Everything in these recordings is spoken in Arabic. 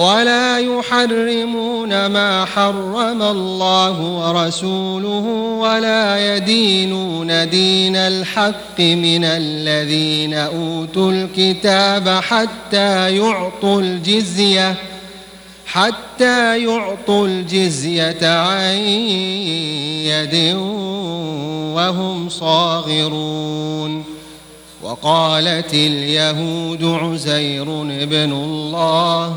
ولا يحرمون ما حرم الله ورسوله ولا يدينون دين الحق من الذين أوتوا الكتاب حتى يعطوا الجزية حتى يعطوا الجزية عن يد وهم صاغرون وقالت اليهود عزير ابن الله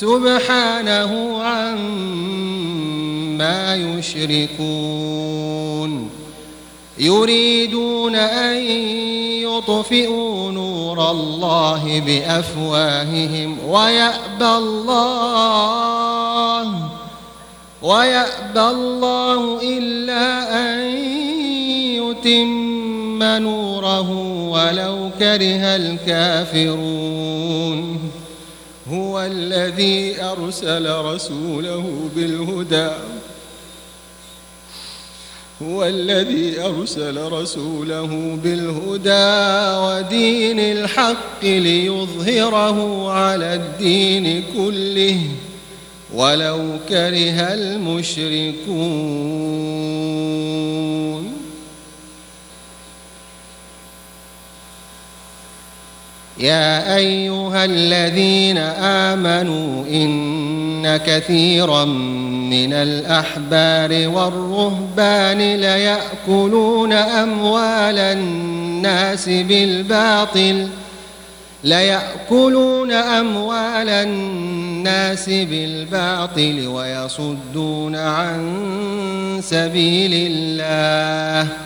سبحانه عما يشركون يريدون أن يطفئوا نور الله بأفواههم ويأبى الله ويأبى الله إلا أن يتم نوره ولو كره الكافرون هو الذي أرسل رسوله بالهدى. هو الذي أرسل رسوله بالهدى ودين الحق ليظهره على الدين كله. ولو كره المشركون. يا أيها الذين آمنوا إن كثيرا من الأحبار والرهبان ليأكلون أموال الناس بالباطل ليأكلون أموال الناس بالباطل ويصدون عن سبيل الله.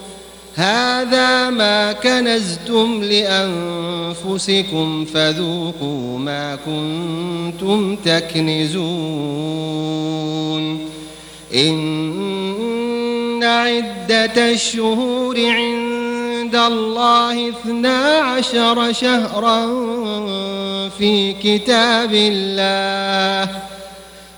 هذا ما كنزتم لأنفسكم فذوقوا ما كنتم تكنزون. إن عدة الشهور عند الله اثنا عشر شهرا في كتاب الله.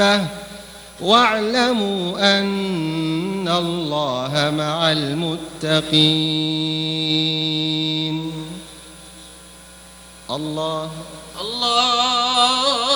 كافة واعلموا أن الله مع المتقين. الله. الله.